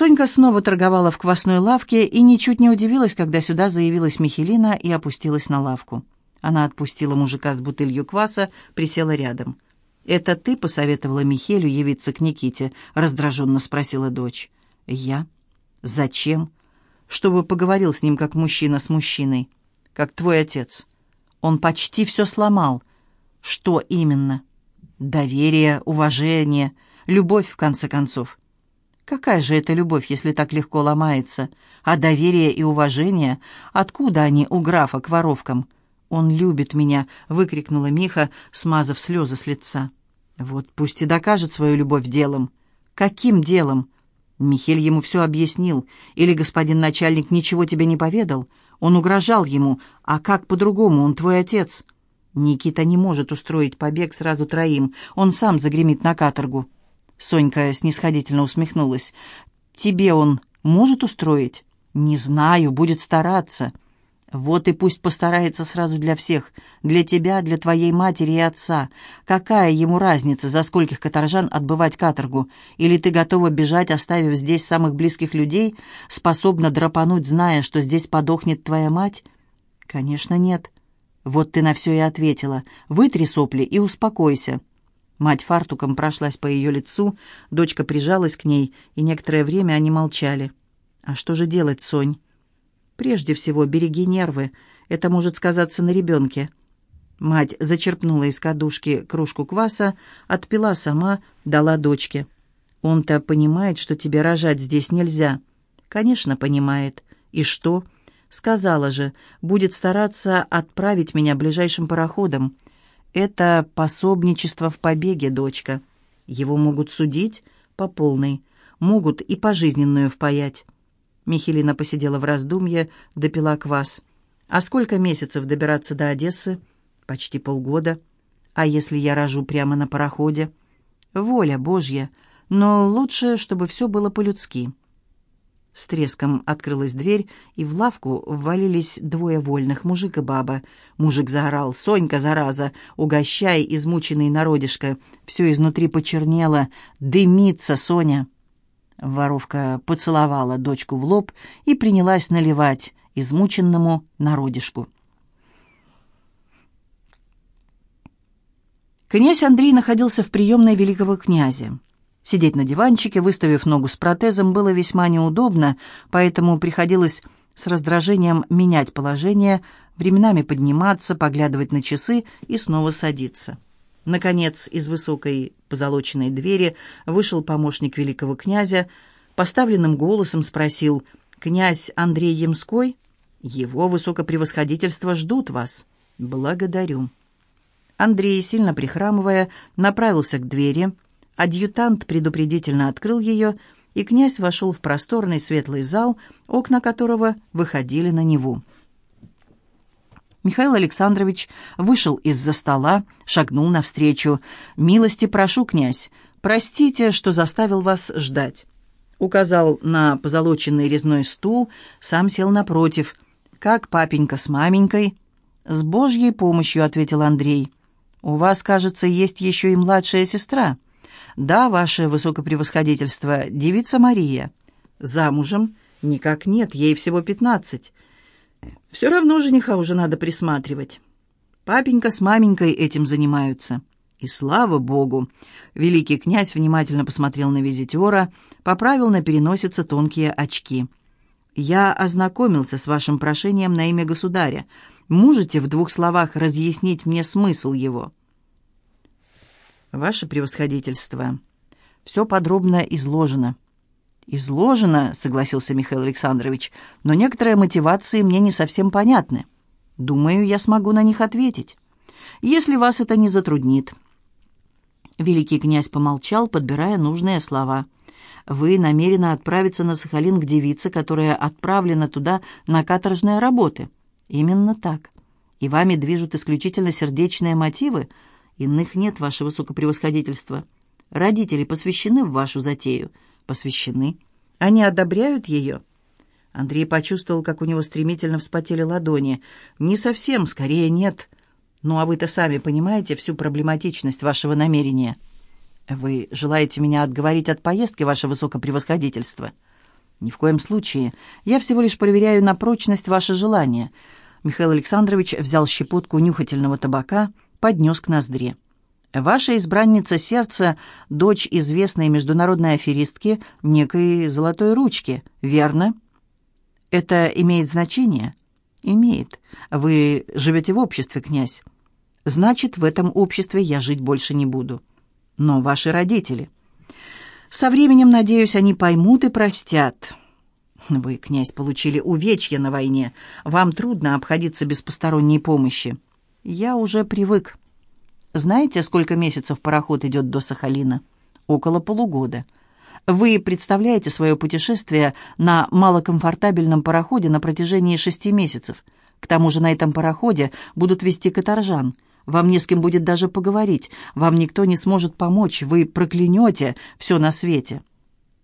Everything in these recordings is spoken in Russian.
Сонька снова торговала в квасной лавке и ничуть не удивилась, когда сюда заявилась Михелина и опустилась на лавку. Она отпустила мужика с бутылью кваса, присела рядом. «Это ты посоветовала Михелю явиться к Никите?» — раздраженно спросила дочь. «Я? Зачем?» «Чтобы поговорил с ним, как мужчина с мужчиной. Как твой отец. Он почти все сломал. Что именно?» «Доверие, уважение, любовь, в конце концов. Какая же это любовь, если так легко ломается? А доверие и уважение? Откуда они у графа к воровкам? «Он любит меня!» — выкрикнула Миха, смазав слезы с лица. «Вот пусть и докажет свою любовь делом». «Каким делом?» Михель ему все объяснил. «Или господин начальник ничего тебе не поведал? Он угрожал ему. А как по-другому? Он твой отец». Никита не может устроить побег сразу троим. Он сам загремит на каторгу. Сонька снисходительно усмехнулась. «Тебе он может устроить?» «Не знаю, будет стараться». «Вот и пусть постарается сразу для всех. Для тебя, для твоей матери и отца. Какая ему разница, за скольких каторжан отбывать каторгу? Или ты готова бежать, оставив здесь самых близких людей? Способна драпануть, зная, что здесь подохнет твоя мать?» «Конечно, нет». «Вот ты на все и ответила. Вытри сопли и успокойся». Мать фартуком прошлась по ее лицу, дочка прижалась к ней, и некоторое время они молчали. «А что же делать, Сонь?» «Прежде всего, береги нервы. Это может сказаться на ребенке». Мать зачерпнула из кадушки кружку кваса, отпила сама, дала дочке. «Он-то понимает, что тебе рожать здесь нельзя». «Конечно, понимает. И что?» «Сказала же, будет стараться отправить меня ближайшим пароходом». Это пособничество в побеге, дочка. Его могут судить по полной, могут и пожизненную впаять. Михелина посидела в раздумье, допила квас. А сколько месяцев добираться до Одессы? Почти полгода. А если я рожу прямо на пароходе? Воля Божья, но лучше, чтобы все было по-людски. С треском открылась дверь, и в лавку ввалились двое вольных, мужик и баба. Мужик заорал «Сонька, зараза! Угощай, измученный народишко! Все изнутри почернело! Дымится, Соня!» Воровка поцеловала дочку в лоб и принялась наливать измученному народишку. Князь Андрей находился в приемной великого князя. Сидеть на диванчике, выставив ногу с протезом, было весьма неудобно, поэтому приходилось с раздражением менять положение, временами подниматься, поглядывать на часы и снова садиться. Наконец, из высокой позолоченной двери вышел помощник великого князя, поставленным голосом спросил «Князь Андрей Ямской? Его высокопревосходительство ждут вас. Благодарю». Андрей, сильно прихрамывая, направился к двери, Адъютант предупредительно открыл ее, и князь вошел в просторный светлый зал, окна которого выходили на Неву. Михаил Александрович вышел из-за стола, шагнул навстречу. «Милости прошу, князь, простите, что заставил вас ждать». Указал на позолоченный резной стул, сам сел напротив. «Как папенька с маменькой?» «С Божьей помощью», — ответил Андрей. «У вас, кажется, есть еще и младшая сестра». «Да, ваше высокопревосходительство, девица Мария. Замужем? Никак нет, ей всего пятнадцать. Все равно жениха уже надо присматривать. Папенька с маменькой этим занимаются». И слава богу! Великий князь внимательно посмотрел на визитера, поправил на переносице тонкие очки. «Я ознакомился с вашим прошением на имя государя. Можете в двух словах разъяснить мне смысл его?» «Ваше превосходительство, все подробно изложено». «Изложено», — согласился Михаил Александрович, «но некоторые мотивации мне не совсем понятны. Думаю, я смогу на них ответить, если вас это не затруднит». Великий князь помолчал, подбирая нужные слова. «Вы намерены отправиться на Сахалин к девице, которая отправлена туда на каторжные работы?» «Именно так. И вами движут исключительно сердечные мотивы?» Иных нет, ваше высокопревосходительство. Родители посвящены в вашу затею. Посвящены. Они одобряют ее?» Андрей почувствовал, как у него стремительно вспотели ладони. «Не совсем, скорее нет. Ну, а вы-то сами понимаете всю проблематичность вашего намерения. Вы желаете меня отговорить от поездки, ваше высокопревосходительство?» «Ни в коем случае. Я всего лишь проверяю на прочность ваше желание». Михаил Александрович взял щепотку нюхательного табака, поднес к ноздре. «Ваша избранница сердца — дочь известной международной аферистки некой золотой ручки, верно?» «Это имеет значение?» «Имеет. Вы живете в обществе, князь. Значит, в этом обществе я жить больше не буду. Но ваши родители...» «Со временем, надеюсь, они поймут и простят». «Вы, князь, получили увечья на войне. Вам трудно обходиться без посторонней помощи». «Я уже привык». «Знаете, сколько месяцев пароход идет до Сахалина?» «Около полугода». Вы представляете свое путешествие на малокомфортабельном пароходе на протяжении шести месяцев. К тому же на этом пароходе будут вести каторжан. Вам не с кем будет даже поговорить. Вам никто не сможет помочь. Вы проклянете все на свете.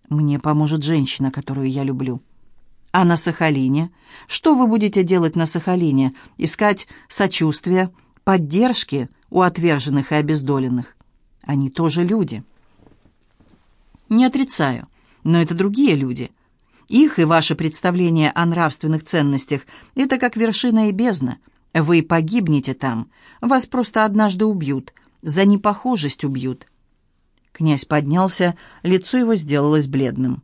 Мне поможет женщина, которую я люблю. А на Сахалине? Что вы будете делать на Сахалине? Искать сочувствия, поддержки у отверженных и обездоленных? Они тоже люди». Не отрицаю, но это другие люди. Их и ваше представление о нравственных ценностях – это как вершина и бездна. Вы погибнете там, вас просто однажды убьют, за непохожесть убьют. Князь поднялся, лицо его сделалось бледным.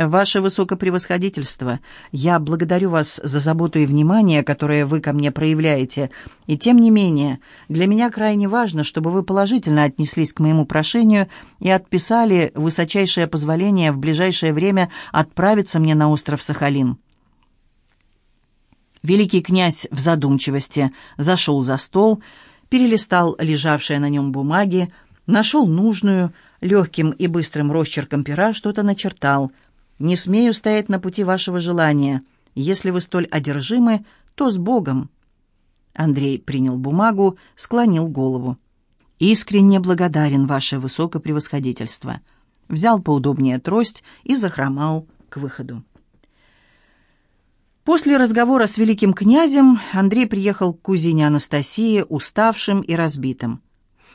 «Ваше высокопревосходительство, я благодарю вас за заботу и внимание, которое вы ко мне проявляете, и тем не менее, для меня крайне важно, чтобы вы положительно отнеслись к моему прошению и отписали высочайшее позволение в ближайшее время отправиться мне на остров Сахалин». Великий князь в задумчивости зашел за стол, перелистал лежавшие на нем бумаги, нашел нужную, легким и быстрым росчерком пера что-то начертал – не смею стоять на пути вашего желания. Если вы столь одержимы, то с Богом». Андрей принял бумагу, склонил голову. «Искренне благодарен, ваше высокопревосходительство». Взял поудобнее трость и захромал к выходу. После разговора с великим князем Андрей приехал к кузине Анастасии уставшим и разбитым.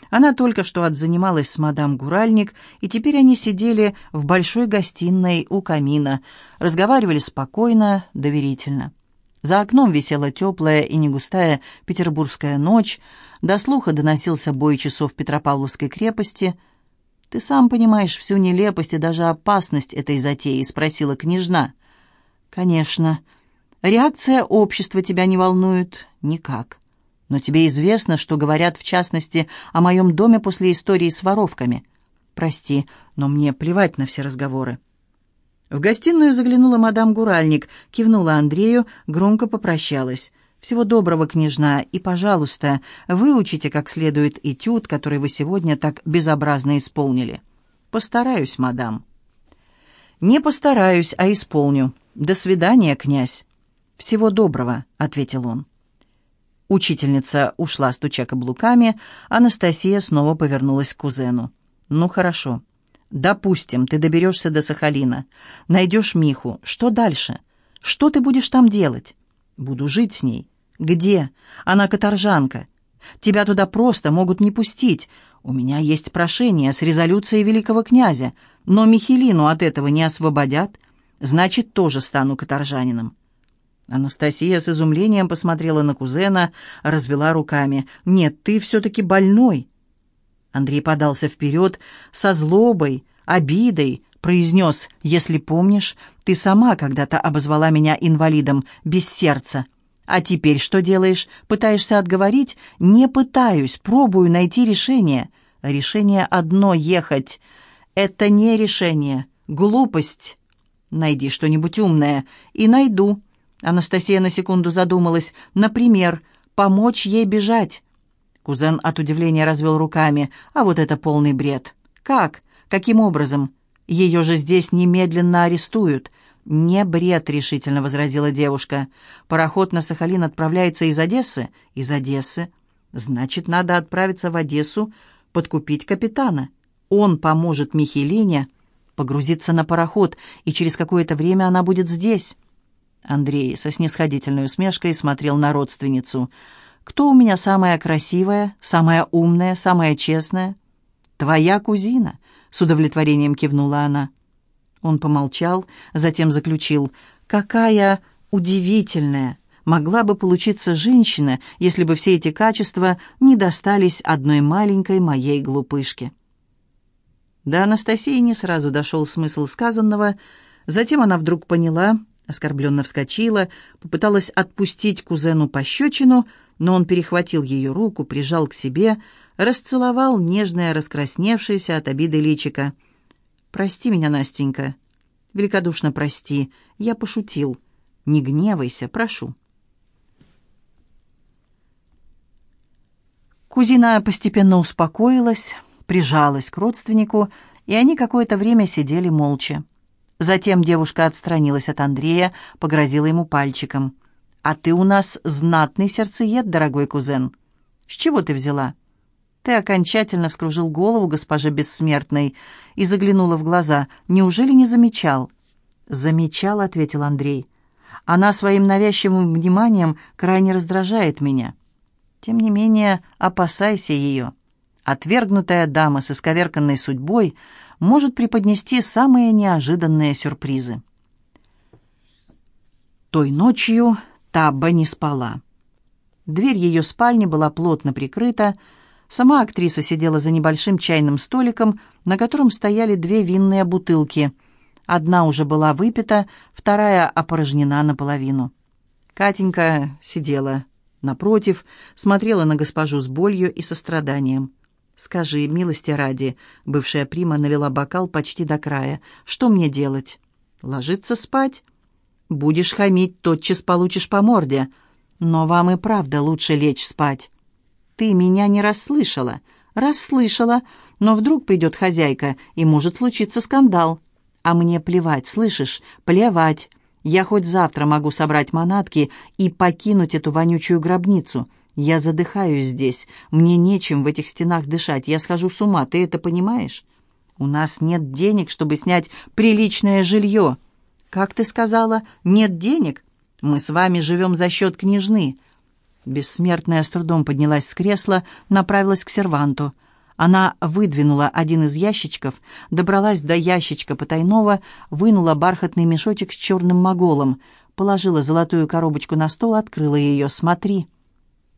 Она только что отзанималась с мадам Гуральник, и теперь они сидели в большой гостиной у камина, разговаривали спокойно, доверительно. За окном висела теплая и негустая петербургская ночь, до слуха доносился бой часов Петропавловской крепости. «Ты сам понимаешь всю нелепость и даже опасность этой затеи?» — спросила княжна. «Конечно. Реакция общества тебя не волнует?» «Никак. Но тебе известно, что говорят, в частности, о моем доме после истории с воровками. Прости, но мне плевать на все разговоры». В гостиную заглянула мадам Гуральник, кивнула Андрею, громко попрощалась. «Всего доброго, княжна, и, пожалуйста, выучите как следует этюд, который вы сегодня так безобразно исполнили». «Постараюсь, мадам». «Не постараюсь, а исполню. До свидания, князь». «Всего доброго», — ответил он. Учительница ушла, стуча каблуками, Анастасия снова повернулась к кузену. «Ну, хорошо. Допустим, ты доберешься до Сахалина. Найдешь Миху. Что дальше? Что ты будешь там делать?» «Буду жить с ней». «Где? Она каторжанка. Тебя туда просто могут не пустить. У меня есть прошение с резолюцией великого князя, но Михелину от этого не освободят. Значит, тоже стану каторжанином». Анастасия с изумлением посмотрела на кузена, развела руками. «Нет, ты все-таки больной!» Андрей подался вперед со злобой, обидой, произнес, «Если помнишь, ты сама когда-то обозвала меня инвалидом, без сердца. А теперь что делаешь? Пытаешься отговорить? Не пытаюсь, пробую найти решение. Решение одно — ехать. Это не решение, глупость. Найди что-нибудь умное, и найду». Анастасия на секунду задумалась. «Например, помочь ей бежать». Кузен от удивления развел руками. «А вот это полный бред». «Как? Каким образом? Ее же здесь немедленно арестуют». «Не бред», — решительно возразила девушка. «Пароход на Сахалин отправляется из Одессы?» «Из Одессы. Значит, надо отправиться в Одессу, подкупить капитана. Он поможет Михелине погрузиться на пароход, и через какое-то время она будет здесь». Андрей со снисходительной усмешкой смотрел на родственницу. «Кто у меня самая красивая, самая умная, самая честная?» «Твоя кузина», — с удовлетворением кивнула она. Он помолчал, затем заключил, «Какая удивительная могла бы получиться женщина, если бы все эти качества не достались одной маленькой моей глупышке». До Анастасии не сразу дошел смысл сказанного, затем она вдруг поняла, оскорбленно вскочила, попыталась отпустить кузену пощечину, но он перехватил ее руку, прижал к себе, расцеловал нежное, раскрасневшееся от обиды личико. «Прости меня, Настенька. Великодушно прости. Я пошутил. Не гневайся, прошу». Кузина постепенно успокоилась, прижалась к родственнику, и они какое-то время сидели молча. Затем девушка отстранилась от Андрея, погрозила ему пальчиком. «А ты у нас знатный сердцеед, дорогой кузен. С чего ты взяла?» Ты окончательно вскружил голову госпоже Бессмертной и заглянула в глаза. «Неужели не замечал?» «Замечал», — ответил Андрей. «Она своим навязчивым вниманием крайне раздражает меня. Тем не менее, опасайся ее». Отвергнутая дама с исковерканной судьбой может преподнести самые неожиданные сюрпризы. Той ночью Табба не спала. Дверь ее спальни была плотно прикрыта, сама актриса сидела за небольшим чайным столиком, на котором стояли две винные бутылки. Одна уже была выпита, вторая опорожнена наполовину. Катенька сидела напротив, смотрела на госпожу с болью и состраданием. «Скажи, милости ради», — бывшая прима налила бокал почти до края, — «что мне делать?» «Ложиться спать?» «Будешь хамить, тотчас получишь по морде. Но вам и правда лучше лечь спать». «Ты меня не расслышала». «Расслышала, но вдруг придет хозяйка, и может случиться скандал». «А мне плевать, слышишь? Плевать. Я хоть завтра могу собрать манатки и покинуть эту вонючую гробницу». Я задыхаюсь здесь. Мне нечем в этих стенах дышать. Я схожу с ума. Ты это понимаешь? У нас нет денег, чтобы снять приличное жилье. Как ты сказала, нет денег? Мы с вами живем за счет княжны. Бессмертная с трудом поднялась с кресла, направилась к серванту. Она выдвинула один из ящичков, добралась до ящичка потайного, вынула бархатный мешочек с черным моголом, положила золотую коробочку на стол, открыла ее. «Смотри».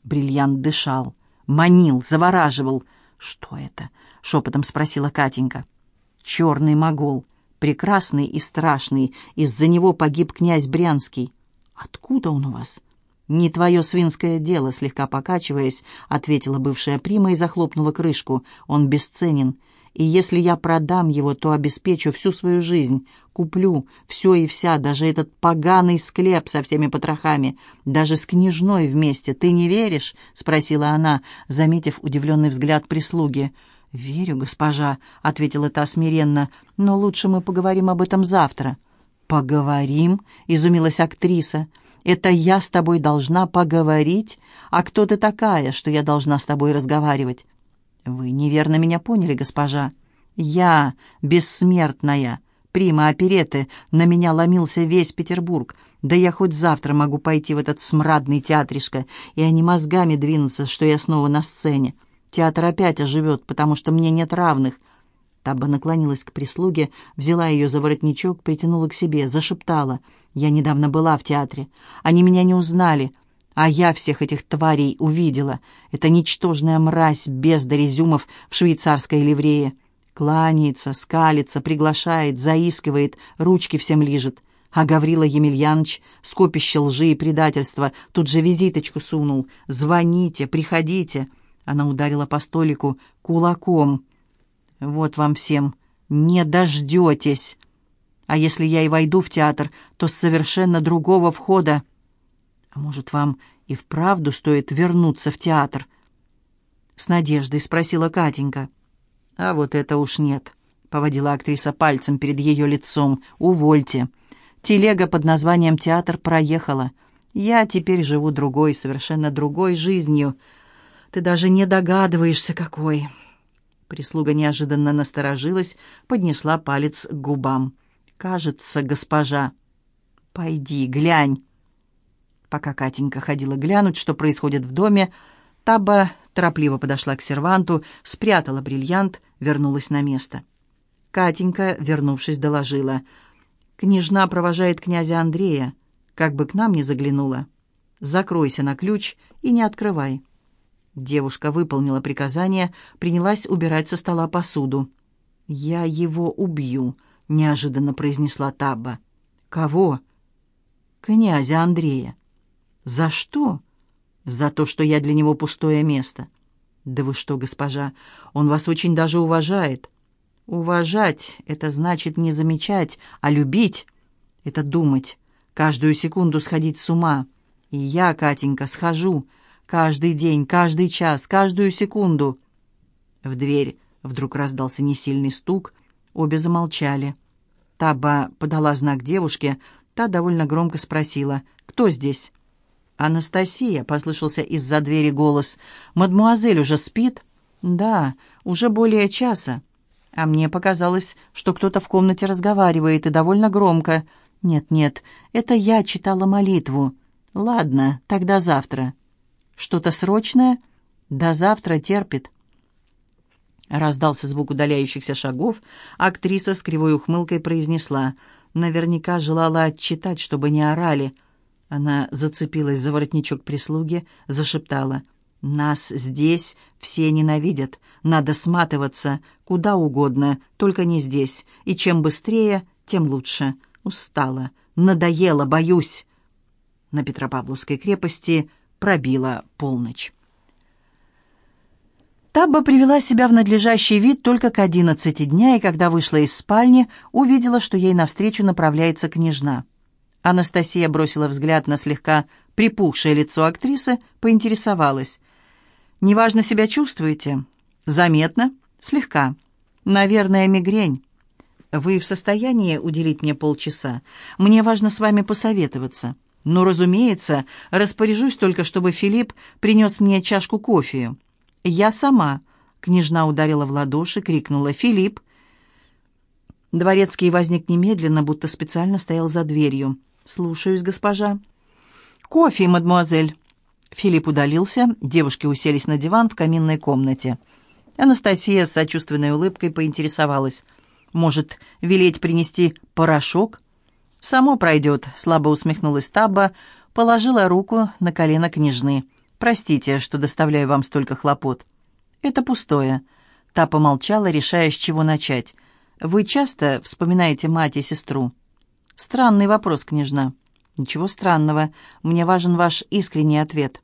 Бриллиант дышал, манил, завораживал. «Что это?» — шепотом спросила Катенька. «Черный могол, прекрасный и страшный. Из-за него погиб князь Брянский. Откуда он у вас?» «Не твое свинское дело», — слегка покачиваясь, ответила бывшая прима и захлопнула крышку. «Он бесценен и если я продам его, то обеспечу всю свою жизнь, куплю все и вся, даже этот поганый склеп со всеми потрохами, даже с княжной вместе. Ты не веришь?» — спросила она, заметив удивленный взгляд прислуги. «Верю, госпожа», — ответила та смиренно, — «но лучше мы поговорим об этом завтра». «Поговорим?» — изумилась актриса. «Это я с тобой должна поговорить? А кто ты такая, что я должна с тобой разговаривать?» «Вы неверно меня поняли, госпожа. Я бессмертная, прима опереты, на меня ломился весь Петербург. Да я хоть завтра могу пойти в этот смрадный театришко, и они мозгами двинутся, что я снова на сцене. Театр опять оживет, потому что мне нет равных». Таба наклонилась к прислуге, взяла ее за воротничок, притянула к себе, зашептала. «Я недавно была в театре. Они меня не узнали. А я всех этих тварей увидела. Это ничтожная мразь без Дорезюмов в швейцарской ливрее. Кланяется, скалится, приглашает, заискивает, ручки всем лижет. А Гаврила Емельянович, скопище лжи и предательства, тут же визиточку сунул. «Звоните, приходите». Она ударила по столику кулаком. «Вот вам всем. Не дождетесь. А если я и войду в театр, то с совершенно другого входа». А может, вам и вправду стоит вернуться в театр?» С надеждой спросила Катенька. «А вот это уж нет», — поводила актриса пальцем перед ее лицом. «Увольте. Телега под названием «Театр» проехала. Я теперь живу другой, совершенно другой жизнью. Ты даже не догадываешься, какой». Прислуга неожиданно насторожилась, поднесла палец к губам. «Кажется, госпожа». «Пойди, глянь». Пока Катенька ходила глянуть, что происходит в доме, Таба торопливо подошла к серванту, спрятала бриллиант, вернулась на место. Катенька, вернувшись, доложила. «Княжна провожает князя Андрея, как бы к нам не заглянула. Закройся на ключ и не открывай». Девушка выполнила приказание, принялась убирать со стола посуду. «Я его убью», — неожиданно произнесла Табба. «Кого?» «Князя Андрея». «За что?» «За то, что я для него пустое место». «Да вы что, госпожа, он вас очень даже уважает». «Уважать — это значит не замечать, а любить — это думать, каждую секунду сходить с ума. И я, Катенька, схожу». Каждый день, каждый час, каждую секунду. В дверь вдруг раздался несильный стук. Обе замолчали. Таба подала знак девушке. Та довольно громко спросила, «Кто здесь?» «Анастасия», — послышался из-за двери голос. «Мадмуазель уже спит?» «Да, уже более часа». А мне показалось, что кто-то в комнате разговаривает и довольно громко. «Нет-нет, это я читала молитву». «Ладно, тогда завтра». Что-то срочное? До завтра терпит. Раздался звук удаляющихся шагов. Актриса с кривой ухмылкой произнесла. Наверняка желала отчитать, чтобы не орали. Она зацепилась за воротничок прислуги, зашептала. «Нас здесь все ненавидят. Надо сматываться куда угодно, только не здесь. И чем быстрее, тем лучше. Устала. Надоело, боюсь». На Петропавловской крепости пробила полночь. Табба привела себя в надлежащий вид только к одиннадцати дня, и когда вышла из спальни, увидела, что ей навстречу направляется княжна. Анастасия бросила взгляд на слегка припухшее лицо актрисы, поинтересовалась. «Неважно себя чувствуете?» «Заметно?» «Слегка. Наверное, мигрень. Вы в состоянии уделить мне полчаса? Мне важно с вами посоветоваться». «Ну, разумеется, распоряжусь только, чтобы Филипп принес мне чашку кофе». «Я сама», — княжна ударила в ладоши, крикнула «Филипп». Дворецкий возник немедленно, будто специально стоял за дверью. «Слушаюсь, госпожа». «Кофе, мадемуазель». Филипп удалился, девушки уселись на диван в каминной комнате. Анастасия с сочувственной улыбкой поинтересовалась. «Может, велеть принести порошок?» «Само пройдет», — слабо усмехнулась Табба, положила руку на колено княжны. «Простите, что доставляю вам столько хлопот». «Это пустое». Та помолчала, решая, с чего начать. «Вы часто вспоминаете мать и сестру?» «Странный вопрос, княжна». «Ничего странного. Мне важен ваш искренний ответ».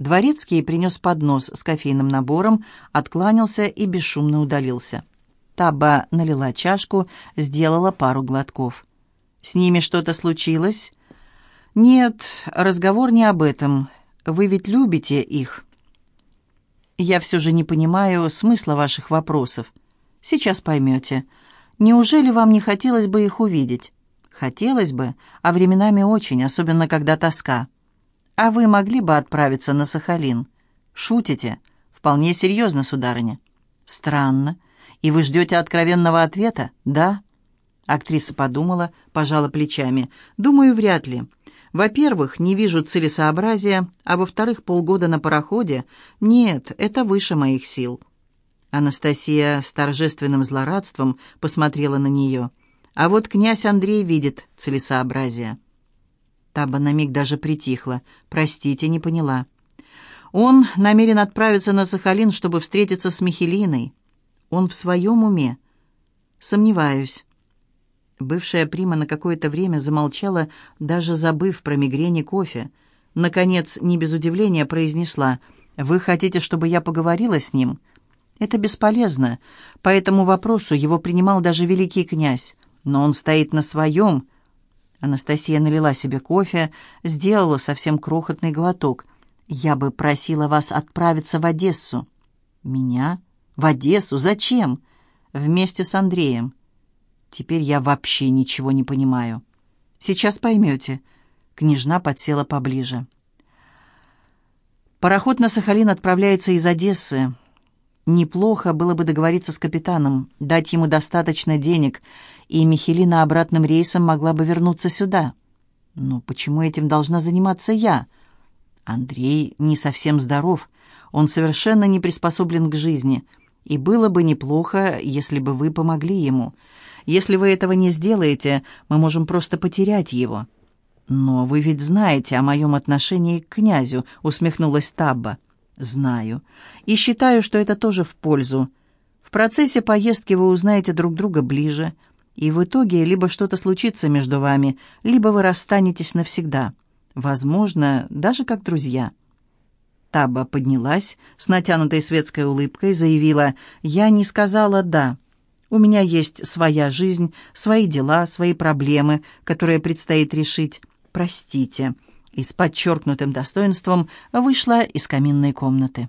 Дворецкий принес поднос с кофейным набором, откланялся и бесшумно удалился. Таба налила чашку, сделала пару глотков. С ними что-то случилось? Нет, разговор не об этом. Вы ведь любите их. Я все же не понимаю смысла ваших вопросов. Сейчас поймете. Неужели вам не хотелось бы их увидеть? Хотелось бы, а временами очень, особенно когда тоска. А вы могли бы отправиться на Сахалин? Шутите? Вполне серьезно, сударыня. Странно. И вы ждете откровенного ответа? Да? Актриса подумала, пожала плечами. «Думаю, вряд ли. Во-первых, не вижу целесообразия, а во-вторых, полгода на пароходе. Нет, это выше моих сил». Анастасия с торжественным злорадством посмотрела на нее. «А вот князь Андрей видит целесообразие». Таба на миг даже притихла. «Простите, не поняла». «Он намерен отправиться на Сахалин, чтобы встретиться с Михелиной. Он в своем уме?» «Сомневаюсь». Бывшая прима на какое-то время замолчала, даже забыв про мигрень и кофе. Наконец, не без удивления произнесла, «Вы хотите, чтобы я поговорила с ним?» «Это бесполезно. По этому вопросу его принимал даже великий князь. Но он стоит на своем». Анастасия налила себе кофе, сделала совсем крохотный глоток. «Я бы просила вас отправиться в Одессу». «Меня? В Одессу? Зачем?» «Вместе с Андреем». Теперь я вообще ничего не понимаю. Сейчас поймете. Княжна подсела поближе. Пароход на Сахалин отправляется из Одессы. Неплохо было бы договориться с капитаном, дать ему достаточно денег, и Михелина обратным рейсом могла бы вернуться сюда. Но почему этим должна заниматься я? Андрей не совсем здоров. Он совершенно не приспособлен к жизни. И было бы неплохо, если бы вы помогли ему. Если вы этого не сделаете, мы можем просто потерять его». «Но вы ведь знаете о моем отношении к князю», — усмехнулась Табба. «Знаю. И считаю, что это тоже в пользу. В процессе поездки вы узнаете друг друга ближе, и в итоге либо что-то случится между вами, либо вы расстанетесь навсегда. Возможно, даже как друзья». Таба поднялась, с натянутой светской улыбкой заявила «Я не сказала «да». У меня есть своя жизнь, свои дела, свои проблемы, которые предстоит решить простите», и с подчеркнутым достоинством вышла из каминной комнаты.